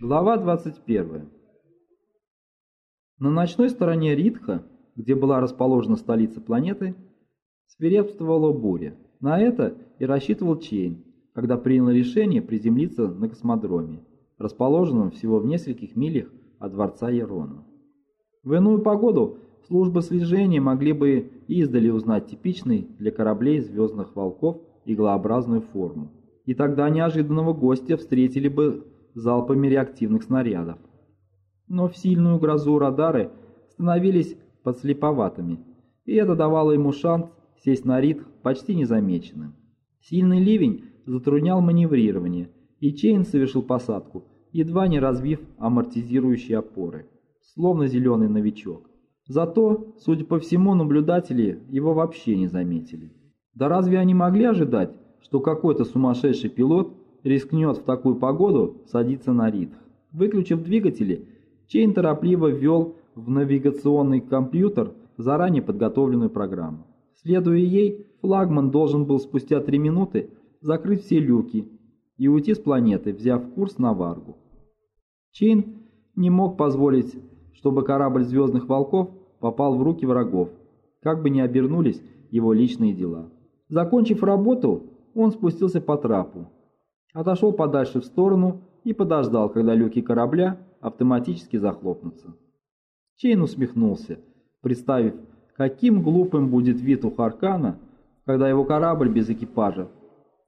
Глава 21. На ночной стороне Ритха, где была расположена столица планеты, свирепствовала буря. На это и рассчитывал Чейн, когда принял решение приземлиться на космодроме, расположенном всего в нескольких милях от дворца Ерона. В иную погоду службы слежения могли бы издали узнать типичный для кораблей звездных волков иглообразную форму. И тогда неожиданного гостя встретили бы залпами реактивных снарядов. Но в сильную грозу радары становились подслеповатыми, и это давало ему шанс сесть на ритх почти незамеченным. Сильный ливень затруднял маневрирование, и Чейн совершил посадку, едва не разбив амортизирующие опоры, словно зеленый новичок. Зато, судя по всему, наблюдатели его вообще не заметили. Да разве они могли ожидать, что какой-то сумасшедший пилот рискнет в такую погоду садиться на ритх. Выключив двигатели, Чейн торопливо ввел в навигационный компьютер заранее подготовленную программу. Следуя ей, флагман должен был спустя три минуты закрыть все люки и уйти с планеты, взяв курс на Варгу. Чейн не мог позволить, чтобы корабль «Звездных волков» попал в руки врагов, как бы ни обернулись его личные дела. Закончив работу, он спустился по трапу, отошел подальше в сторону и подождал, когда люки корабля автоматически захлопнутся. Чейн усмехнулся, представив, каким глупым будет вид у Харкана, когда его корабль без экипажа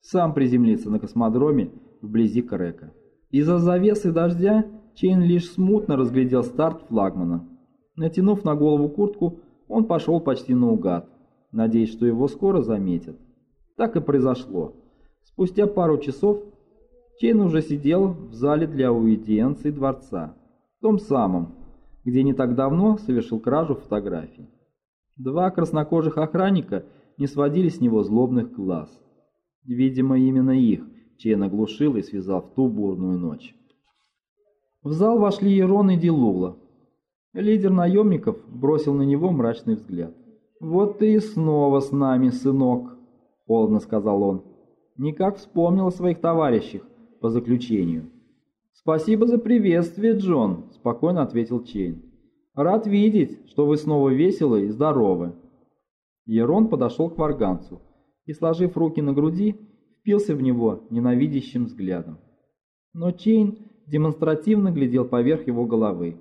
сам приземлится на космодроме вблизи Крека. Из-за завесы дождя Чейн лишь смутно разглядел старт флагмана. Натянув на голову куртку, он пошел почти наугад, надеясь, что его скоро заметят. Так и произошло. Спустя пару часов Чейн уже сидел в зале для аудиенции дворца, том самом, где не так давно совершил кражу фотографий. Два краснокожих охранника не сводили с него злобных глаз. Видимо, именно их Чейн оглушил и связал в ту бурную ночь. В зал вошли Ерон и Дилула. Лидер наемников бросил на него мрачный взгляд. «Вот ты и снова с нами, сынок», — холодно сказал он. «Никак вспомнил о своих товарищах по заключению». «Спасибо за приветствие, Джон», — спокойно ответил Чейн. «Рад видеть, что вы снова веселы и здоровы». Ерон подошел к варганцу и, сложив руки на груди, впился в него ненавидящим взглядом. Но Чейн демонстративно глядел поверх его головы.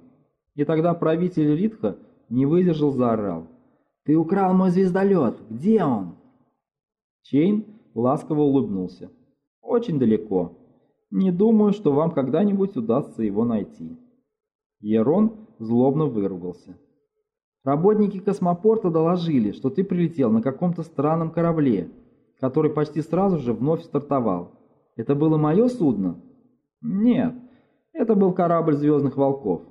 И тогда правитель Ритха не выдержал, заорал. «Ты украл мой звездолет! Где он?» Чейн ласково улыбнулся. «Очень далеко. Не думаю, что вам когда-нибудь удастся его найти». Ерон злобно выругался. «Работники космопорта доложили, что ты прилетел на каком-то странном корабле, который почти сразу же вновь стартовал. Это было мое судно?» «Нет, это был корабль Звездных Волков».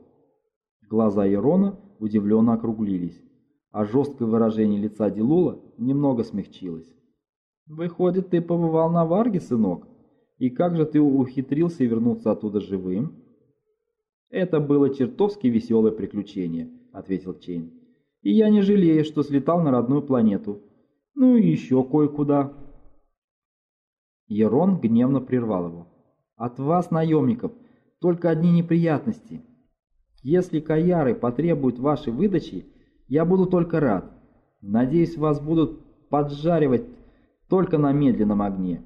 Глаза Ерона удивленно округлились, а жесткое выражение лица Дилула немного смягчилось. «Выходит, ты побывал на Варге, сынок? И как же ты ухитрился вернуться оттуда живым?» «Это было чертовски веселое приключение», — ответил Чейн. «И я не жалею, что слетал на родную планету. Ну и еще кое-куда». Ерон гневно прервал его. «От вас, наемников, только одни неприятности. Если каяры потребуют вашей выдачи, я буду только рад. Надеюсь, вас будут поджаривать только на медленном огне.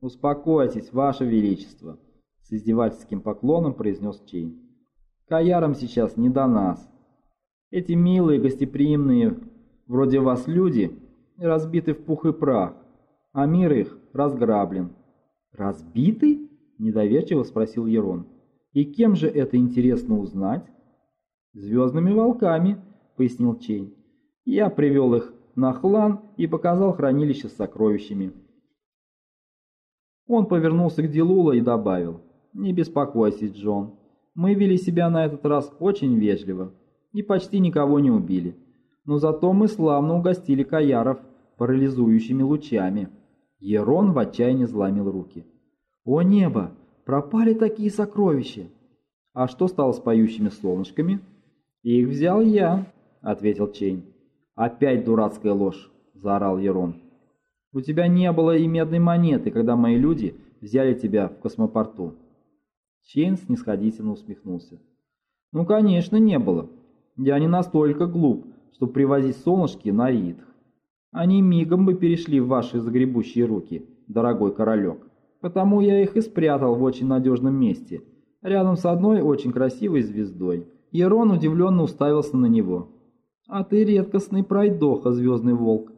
«Успокойтесь, Ваше Величество», — с издевательским поклоном произнес Чейн. «Каярам сейчас не до нас. Эти милые, гостеприимные, вроде вас люди, разбиты в пух и прах, а мир их разграблен». «Разбитый?» — недоверчиво спросил Ерон. «И кем же это интересно узнать?» «Звездными волками», — пояснил Чейн. «Я привел их на хлан и показал хранилище с сокровищами. Он повернулся к Дилула и добавил, «Не беспокойся, Джон, мы вели себя на этот раз очень вежливо и почти никого не убили, но зато мы славно угостили Каяров парализующими лучами». Ерон в отчаянии зломил руки. «О небо! Пропали такие сокровища!» «А что стало с поющими солнышками?» «Их взял я», — ответил Чейн. «Опять дурацкая ложь!» – заорал Ерон. «У тебя не было и медной монеты, когда мои люди взяли тебя в космопорту». Чейн снисходительно усмехнулся. «Ну, конечно, не было. Я не настолько глуп, чтобы привозить солнышки на Ридх. Они мигом бы перешли в ваши загребущие руки, дорогой королек. Потому я их и спрятал в очень надежном месте, рядом с одной очень красивой звездой». Ерон удивленно уставился на него. «А ты редкостный пройдоха, Звездный Волк.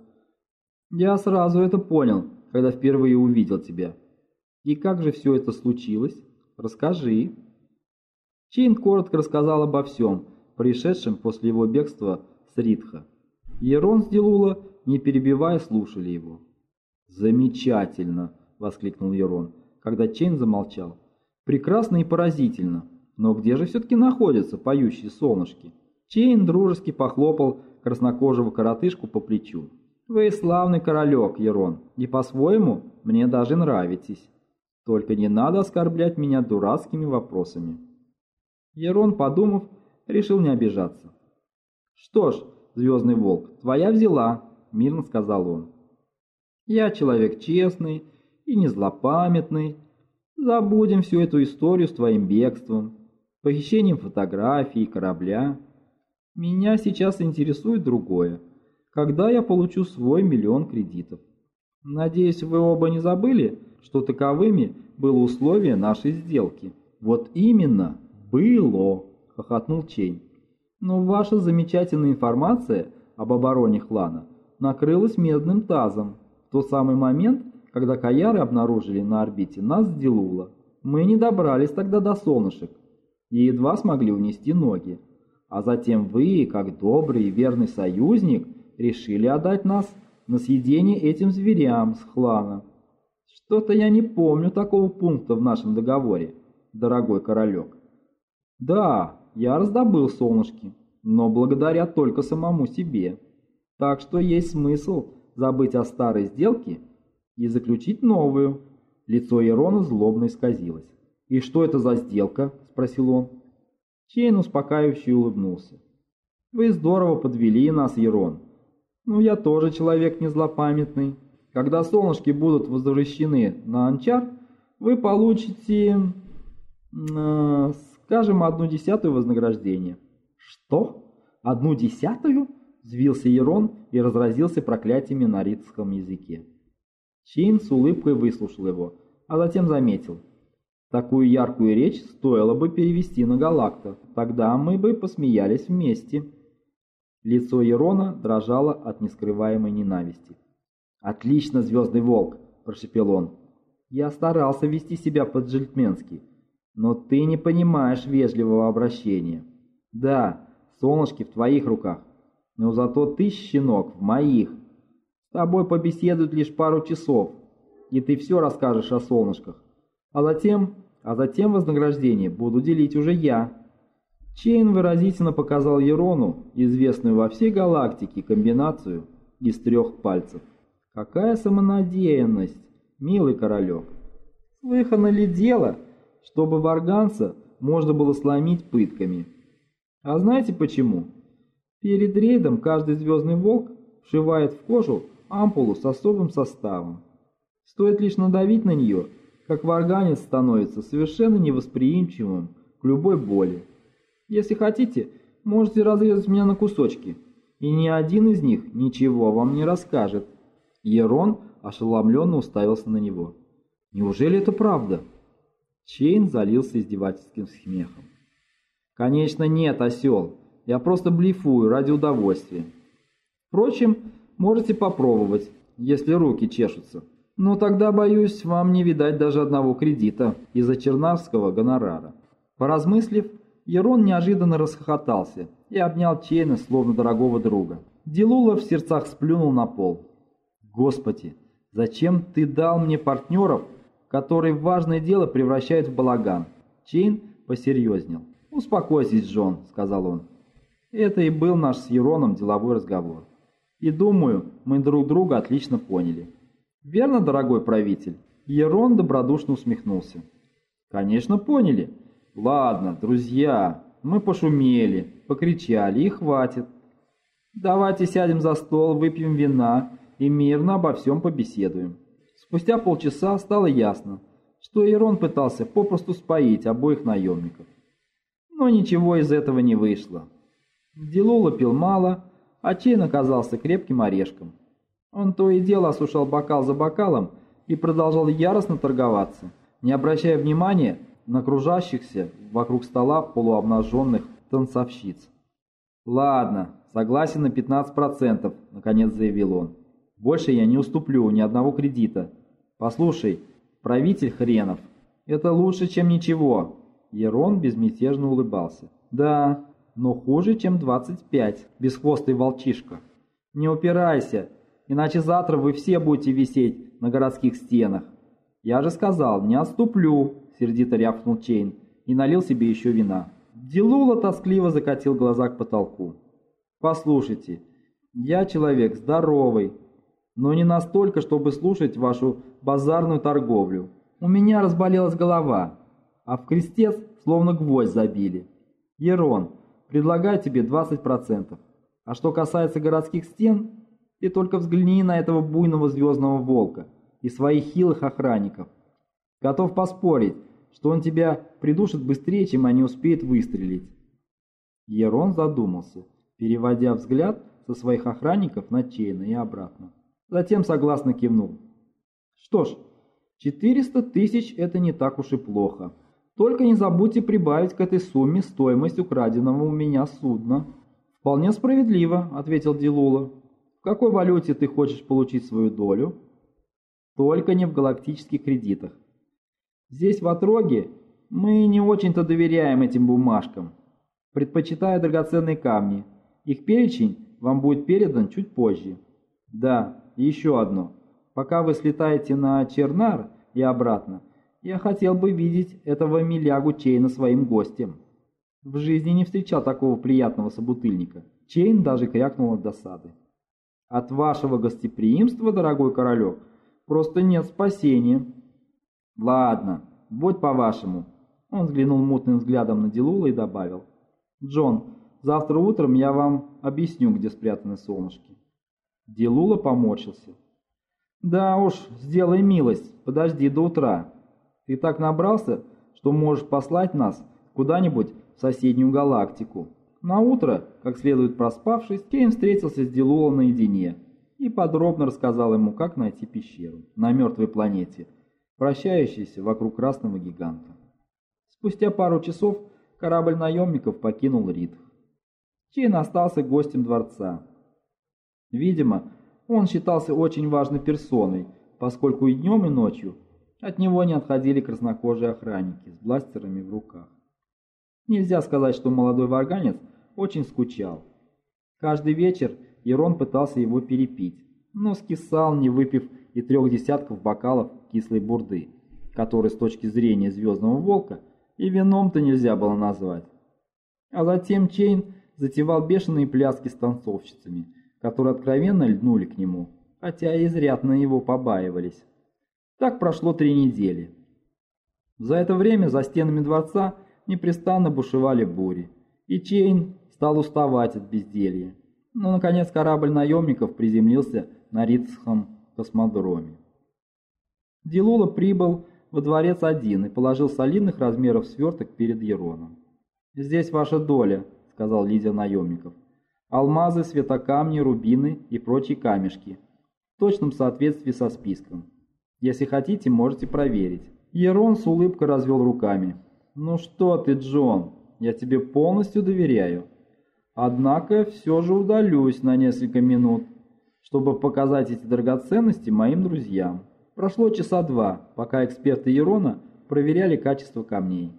Я сразу это понял, когда впервые увидел тебя. И как же все это случилось? Расскажи». Чейн коротко рассказал обо всем, происшедшем после его бегства с Ритха. Ерон с Делула, не перебивая, слушали его. «Замечательно!» — воскликнул Ерон, когда Чейн замолчал. «Прекрасно и поразительно. Но где же все-таки находятся поющие солнышки?» Чейн дружески похлопал краснокожего коротышку по плечу. «Вы славный королек, Ерон, и по-своему мне даже нравитесь. Только не надо оскорблять меня дурацкими вопросами». Ерон, подумав, решил не обижаться. «Что ж, Звездный Волк, твоя взяла», — мирно сказал он. «Я человек честный и не злопамятный. Забудем всю эту историю с твоим бегством, похищением фотографий корабля. Меня сейчас интересует другое. Когда я получу свой миллион кредитов? Надеюсь, вы оба не забыли, что таковыми было условие нашей сделки. Вот именно, было, хохотнул Чейн. Но ваша замечательная информация об обороне Хлана накрылась медным тазом в тот самый момент, когда Каяры обнаружили на орбите нас с Дилула. Мы не добрались тогда до солнышек и едва смогли унести ноги. А затем вы, как добрый и верный союзник, решили отдать нас на съедение этим зверям с хлана. Что-то я не помню такого пункта в нашем договоре, дорогой королек. Да, я раздобыл солнышки, но благодаря только самому себе. Так что есть смысл забыть о старой сделке и заключить новую. Лицо Ирона злобно исказилось. «И что это за сделка?» – спросил он. Чейн успокаивающе улыбнулся. «Вы здорово подвели нас, Ерон. Ну, я тоже человек незлопамятный. Когда солнышки будут возвращены на Анчар, вы получите, э, скажем, одну десятую вознаграждения». «Что? Одну десятую?» – взвился Ерон и разразился проклятиями на ритском языке. Чейн с улыбкой выслушал его, а затем заметил – Такую яркую речь стоило бы перевести на Галакта, тогда мы бы посмеялись вместе. Лицо Ерона дрожало от нескрываемой ненависти. «Отлично, Звездный Волк!» – прошепел он. «Я старался вести себя по-джентльменски, но ты не понимаешь вежливого обращения. Да, солнышки в твоих руках, но зато ты, щенок, в моих. С тобой побеседуют лишь пару часов, и ты все расскажешь о солнышках. А затем, а затем вознаграждение буду делить уже я. Чейн выразительно показал Ерону известную во всей галактике комбинацию из трех пальцев. Какая самонадеянность, милый королек. Слыхано ли дело, чтобы варганца можно было сломить пытками? А знаете почему? Перед рейдом каждый звездный волк вшивает в кожу ампулу с особым составом. Стоит лишь надавить на нее – как варганец становится совершенно невосприимчивым к любой боли. Если хотите, можете разрезать меня на кусочки, и ни один из них ничего вам не расскажет. Ерон ошеломленно уставился на него. Неужели это правда? Чейн залился издевательским смехом. Конечно нет, осел. Я просто блефую ради удовольствия. Впрочем, можете попробовать, если руки чешутся. Но тогда, боюсь, вам не видать даже одного кредита из-за чернавского гонорара. Поразмыслив, Ерон неожиданно расхохотался и обнял Чейна, словно дорогого друга. Дилула в сердцах сплюнул на пол. «Господи, зачем ты дал мне партнеров, которые важное дело превращают в балаган?» Чейн посерьезнел. «Успокойся, Джон», — сказал он. Это и был наш с Ероном деловой разговор. И думаю, мы друг друга отлично поняли. «Верно, дорогой правитель?» Ерон добродушно усмехнулся. «Конечно, поняли. Ладно, друзья, мы пошумели, покричали и хватит. Давайте сядем за стол, выпьем вина и мирно обо всем побеседуем». Спустя полчаса стало ясно, что Ирон пытался попросту споить обоих наемников. Но ничего из этого не вышло. Дилула пил мало, а Чейн оказался крепким орешком. Он то и дело осушал бокал за бокалом и продолжал яростно торговаться, не обращая внимания на кружащихся вокруг стола полуобнаженных танцовщиц. «Ладно, согласен на 15%, — наконец заявил он. Больше я не уступлю ни одного кредита. Послушай, правитель хренов, это лучше, чем ничего. Ерон безмятежно улыбался. Да, но хуже, чем 25, бесхвостый волчишка. Не упирайся, иначе завтра вы все будете висеть на городских стенах. Я же сказал, не отступлю, сердито рявкнул Чейн и налил себе еще вина. Дилула тоскливо закатил глаза к потолку. «Послушайте, я человек здоровый, но не настолько, чтобы слушать вашу базарную торговлю. У меня разболелась голова, а в крестец словно гвоздь забили. Ерон, предлагаю тебе 20%. А что касается городских стен, ты только взгляни на этого буйного звездного волка и своих хилых охранников. Готов поспорить, что он тебя придушит быстрее, чем они успеют выстрелить. Ерон задумался, переводя взгляд со своих охранников на Чейна и обратно. Затем согласно кивнул. Что ж, 400 тысяч это не так уж и плохо. Только не забудьте прибавить к этой сумме стоимость украденного у меня судна. Вполне справедливо, ответил Дилула. В какой валюте ты хочешь получить свою долю? Только не в галактических кредитах. Здесь в Отроге мы не очень-то доверяем этим бумажкам. Предпочитаю драгоценные камни. Их перечень вам будет передан чуть позже. Да, еще одно. Пока вы слетаете на Чернар и обратно, я хотел бы видеть этого милягу Чейна своим гостем. В жизни не встречал такого приятного собутыльника. Чейн даже крякнул от досады. От вашего гостеприимства, дорогой королек, просто нет спасения. Ладно, будь по-вашему. Он взглянул мутным взглядом на Дилула и добавил. Джон, завтра утром я вам объясню, где спрятаны солнышки. Делула поморщился. «Да уж, сделай милость, подожди до утра. Ты так набрался, что можешь послать нас куда-нибудь в соседнюю галактику». На утро, как следует проспавшись, Кейн встретился с Делулом наедине и подробно рассказал ему, как найти пещеру на мертвой планете, вращающейся вокруг красного гиганта. Спустя пару часов корабль наемников покинул Ритх. Чейн остался гостем дворца, Видимо, он считался очень важной персоной, поскольку и днем, и ночью от него не отходили краснокожие охранники с бластерами в руках. Нельзя сказать, что молодой варганец очень скучал. Каждый вечер Ерон пытался его перепить, но скисал, не выпив и трех десятков бокалов кислой бурды, который с точки зрения Звездного Волка и вином-то нельзя было назвать. А затем Чейн затевал бешеные пляски с танцовщицами – которые откровенно льнули к нему, хотя и изрядно его побаивались. Так прошло три недели. За это время за стенами дворца непрестанно бушевали бури, и Чейн стал уставать от безделья. Но, наконец, корабль наемников приземлился на Ритсхам космодроме. Дилула прибыл во дворец один и положил солидных размеров сверток перед Ероном. «Здесь ваша доля», — сказал лидер наемников алмазы, светокамни, рубины и прочие камешки, в точном соответствии со списком. Если хотите, можете проверить. Ерон с улыбкой развел руками. «Ну что ты, Джон, я тебе полностью доверяю. Однако все же удалюсь на несколько минут, чтобы показать эти драгоценности моим друзьям. Прошло часа два, пока эксперты Ерона проверяли качество камней.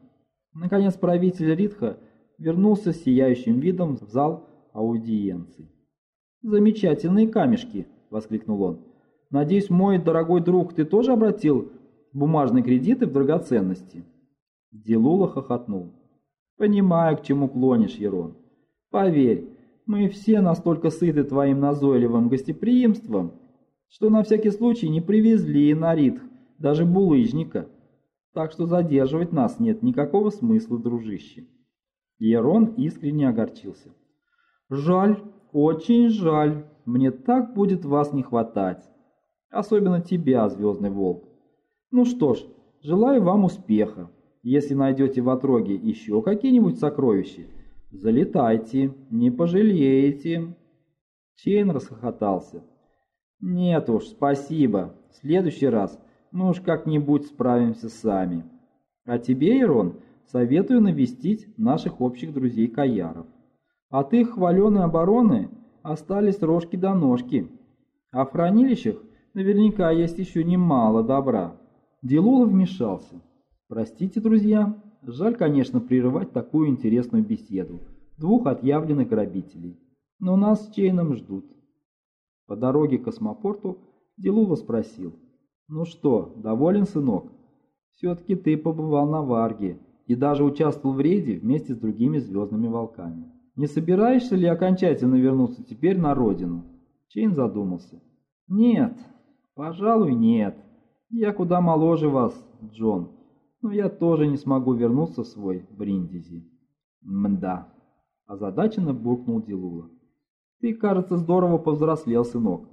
Наконец правитель Ритха вернулся с сияющим видом в зал аудиенций. «Замечательные камешки!» – воскликнул он. «Надеюсь, мой дорогой друг, ты тоже обратил бумажные кредиты в драгоценности?» Делула хохотнул. «Понимаю, к чему клонишь, Ерон. Поверь, мы все настолько сыты твоим назойливым гостеприимством, что на всякий случай не привезли на Ритх даже булыжника. Так что задерживать нас нет никакого смысла, дружище». Ерон искренне огорчился. Жаль, очень жаль. Мне так будет вас не хватать. Особенно тебя, Звездный Волк. Ну что ж, желаю вам успеха. Если найдете в отроге еще какие-нибудь сокровища, залетайте, не пожалеете». Чейн расхохотался. «Нет уж, спасибо. В следующий раз мы уж как-нибудь справимся сами. А тебе, Ирон, советую навестить наших общих друзей Каяров. От их хваленой обороны остались рожки до ножки, а в хранилищах наверняка есть еще немало добра». Делула вмешался. «Простите, друзья, жаль, конечно, прерывать такую интересную беседу двух отъявленных грабителей, но нас с Чейном ждут». По дороге к космопорту Делула спросил. «Ну что, доволен, сынок? Все-таки ты побывал на Варге и даже участвовал в рейде вместе с другими звездными волками. Не собираешься ли окончательно вернуться теперь на родину?» Чейн задумался. «Нет, пожалуй, нет. Я куда моложе вас, Джон, но я тоже не смогу вернуться в свой Бриндизи». «Мда», – озадаченно буркнул Дилула. Ты, кажется, здорово повзрослел, сынок.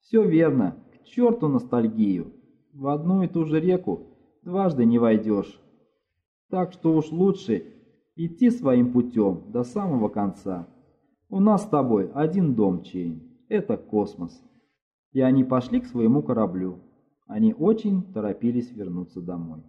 Все верно, к черту ностальгию. В одну и ту же реку дважды не войдешь. Так что уж лучше идти своим путем до самого конца. У нас с тобой один дом, Чейн. Это космос. И они пошли к своему кораблю. Они очень торопились вернуться домой.